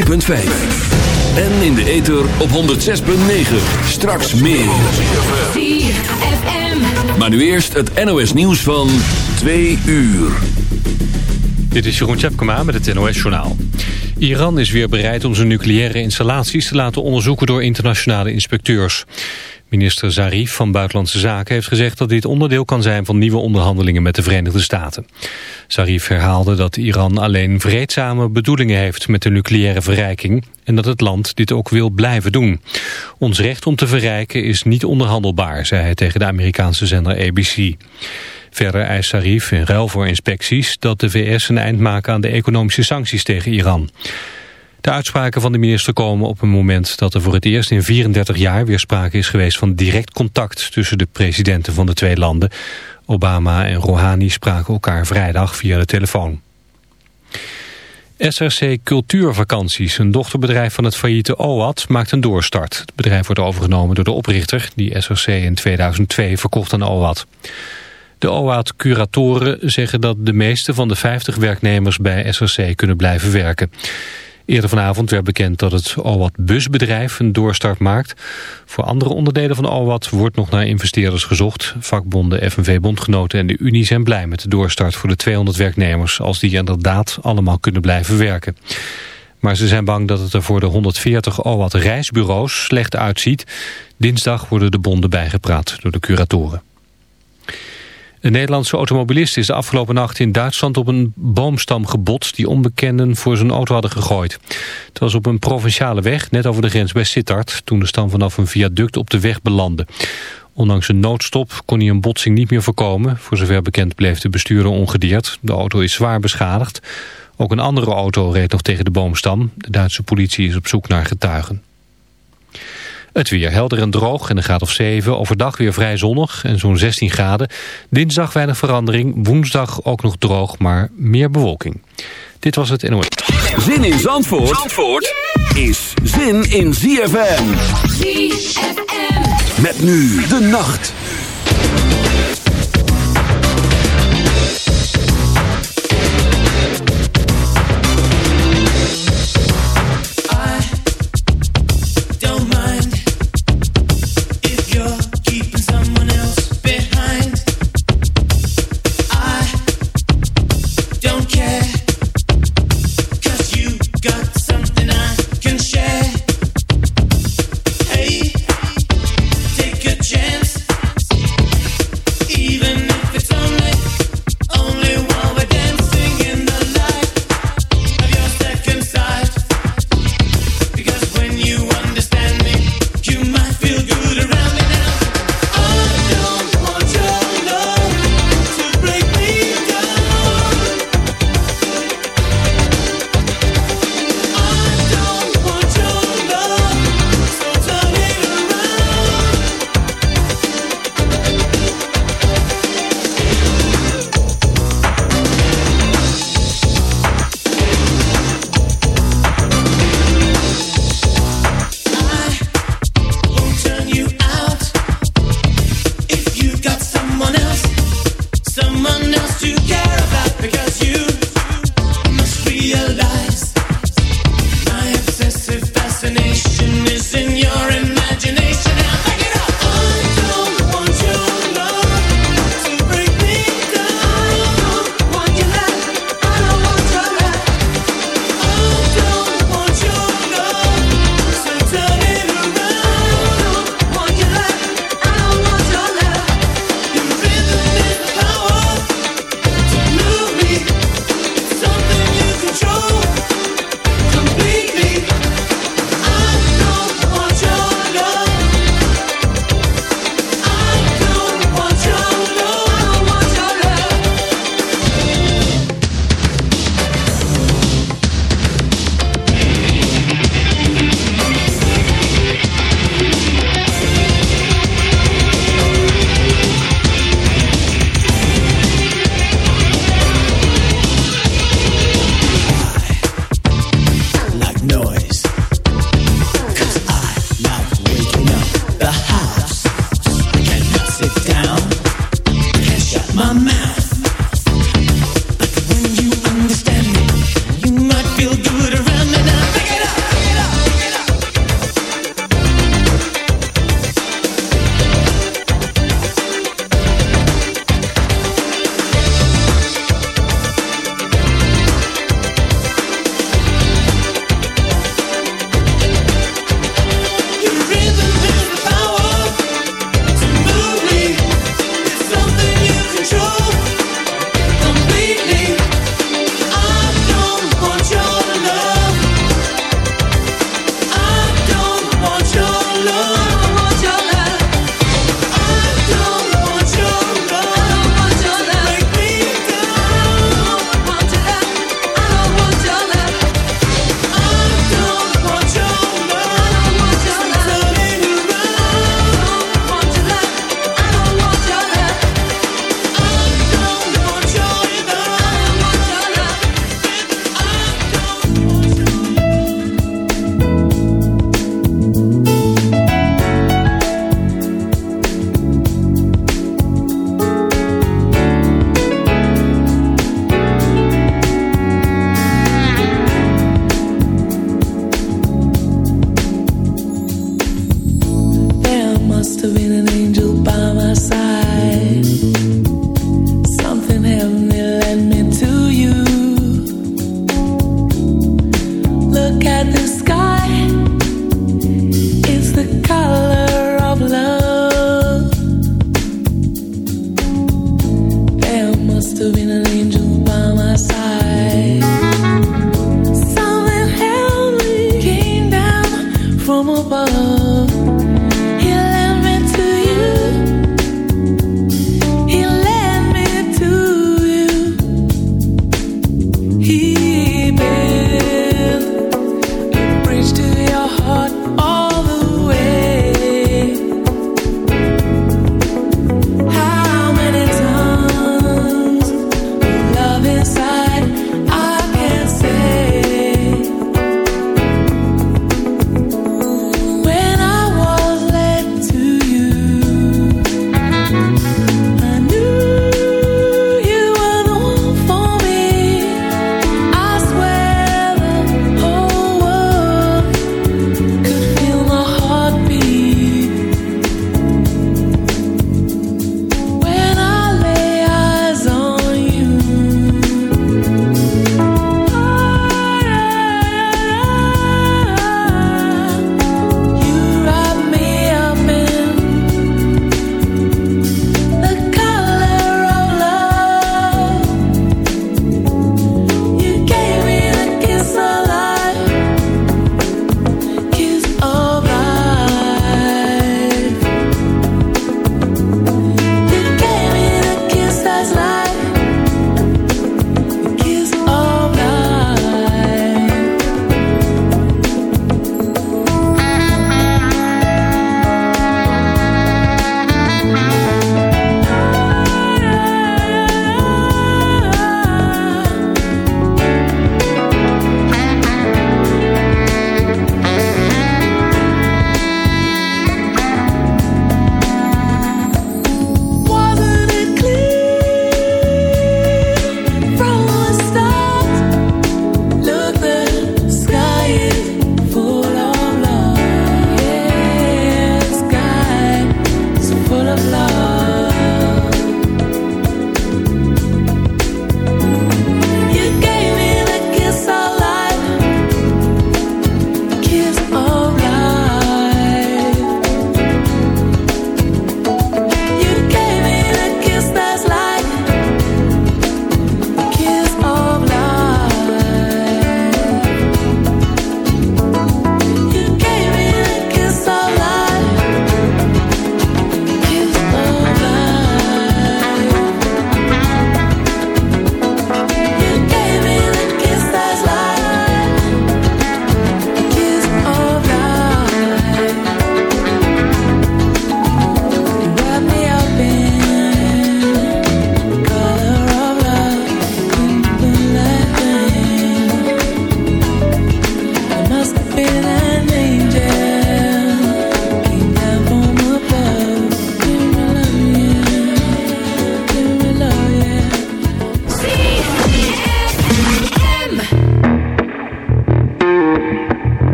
104.5. En in de ether op 106.9. Straks meer. Maar nu eerst het NOS nieuws van 2 uur. Dit is Jeroen Tjepkema met het NOS Journaal. Iran is weer bereid om zijn nucleaire installaties te laten onderzoeken door internationale inspecteurs. Minister Zarif van Buitenlandse Zaken heeft gezegd dat dit onderdeel kan zijn van nieuwe onderhandelingen met de Verenigde Staten. Zarif herhaalde dat Iran alleen vreedzame bedoelingen heeft met de nucleaire verrijking en dat het land dit ook wil blijven doen. Ons recht om te verrijken is niet onderhandelbaar, zei hij tegen de Amerikaanse zender ABC. Verder eist Zarif in ruil voor inspecties dat de VS een eind maken aan de economische sancties tegen Iran. De uitspraken van de minister komen op een moment dat er voor het eerst in 34 jaar weer sprake is geweest van direct contact tussen de presidenten van de twee landen. Obama en Rouhani spraken elkaar vrijdag via de telefoon. SRC Cultuurvakanties, een dochterbedrijf van het failliete OAT, maakt een doorstart. Het bedrijf wordt overgenomen door de oprichter die SRC in 2002 verkocht aan OAT. De OAT-curatoren zeggen dat de meeste van de 50 werknemers bij SRC kunnen blijven werken. Eerder vanavond werd bekend dat het OWAT busbedrijf een doorstart maakt. Voor andere onderdelen van OWAT wordt nog naar investeerders gezocht. Vakbonden, FNV-bondgenoten en de Unie zijn blij met de doorstart voor de 200 werknemers... als die inderdaad allemaal kunnen blijven werken. Maar ze zijn bang dat het er voor de 140 OWAT reisbureaus slecht uitziet. Dinsdag worden de bonden bijgepraat door de curatoren. Een Nederlandse automobilist is de afgelopen nacht in Duitsland op een boomstam gebotst die onbekenden voor zijn auto hadden gegooid. Het was op een provinciale weg, net over de grens bij Sittard, toen de stam vanaf een viaduct op de weg belandde. Ondanks een noodstop kon hij een botsing niet meer voorkomen. Voor zover bekend bleef de bestuurder ongedeerd. De auto is zwaar beschadigd. Ook een andere auto reed nog tegen de boomstam. De Duitse politie is op zoek naar getuigen. Het weer helder en droog en een graad of 7. Overdag weer vrij zonnig en zo'n 16 graden. Dinsdag weinig verandering. Woensdag ook nog droog, maar meer bewolking. Dit was het NOS. Zin in Zandvoort, Zandvoort is zin in ZFM. ZFM. Met nu de nacht. dançar.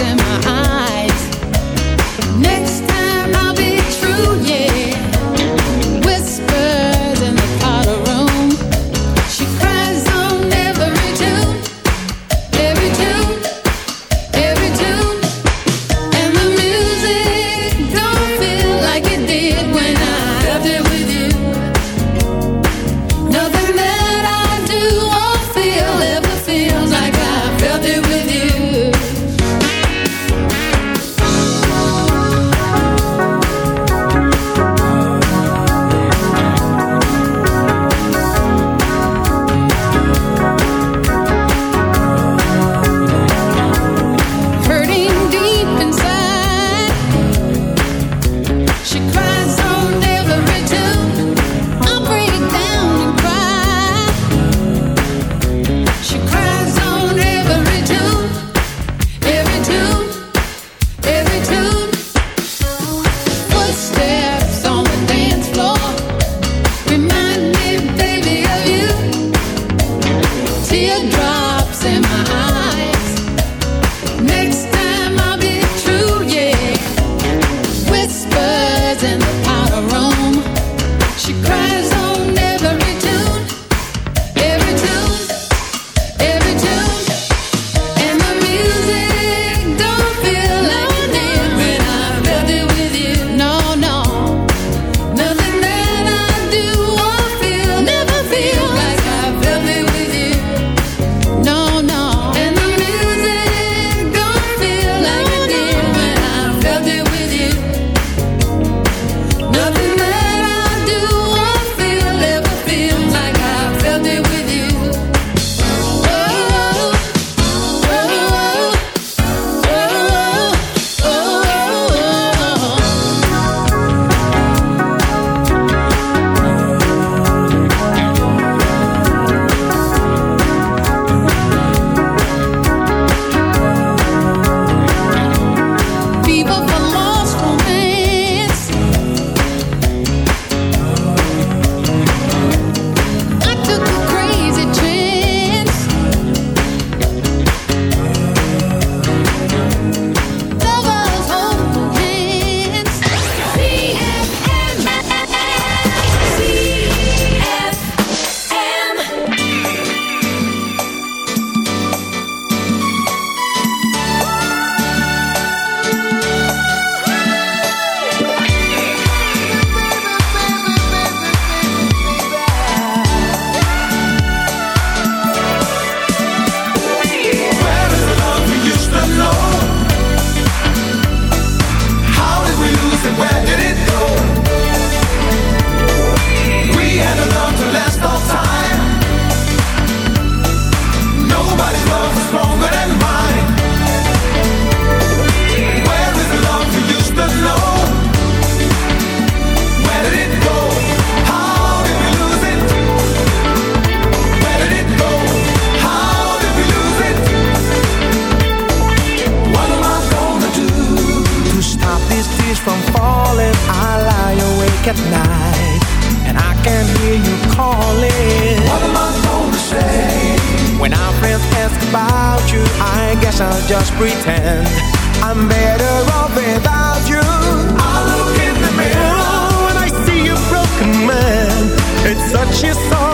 in my eyes. I'm better off without you. I look in the mirror I see a broken man. It's such a song.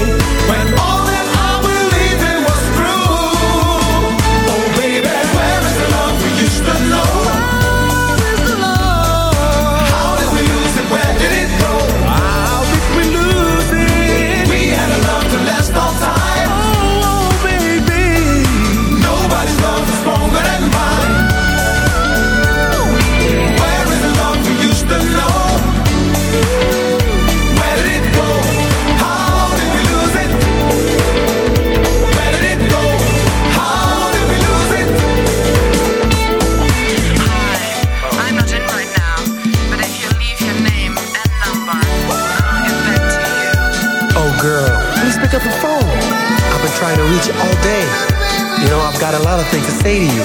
say to you.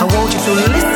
I want you to listen.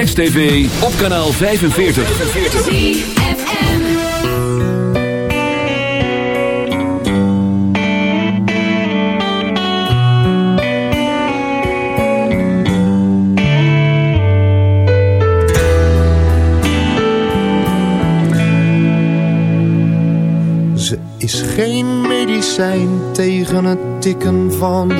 Text TV op kanaal 45. 45. is geen medicijn tegen het tikken van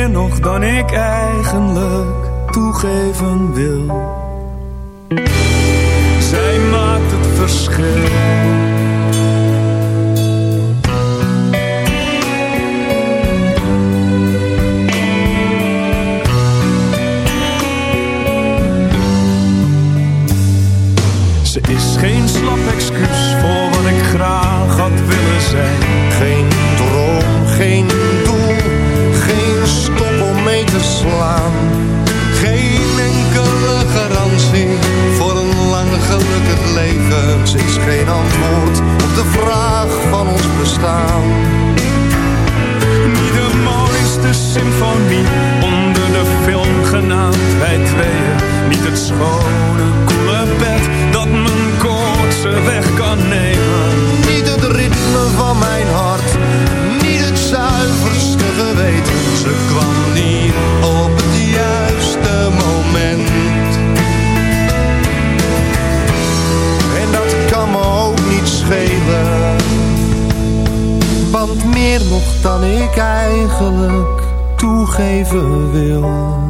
Meer nog dan ik eigenlijk toegeven wil. Zij maakt het verschil. Niks is geen antwoord op de vraag van ons bestaan. Niet de mooiste symfonie onder de film genaamd wij tweeën. Niet het schone, koele bed dat mijn koortse weg meer nog dan ik eigenlijk toegeven wil.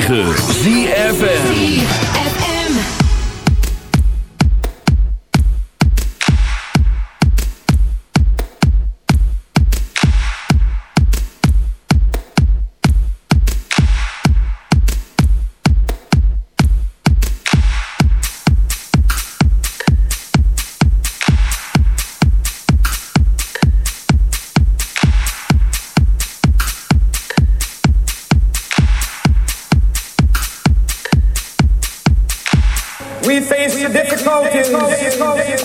Z.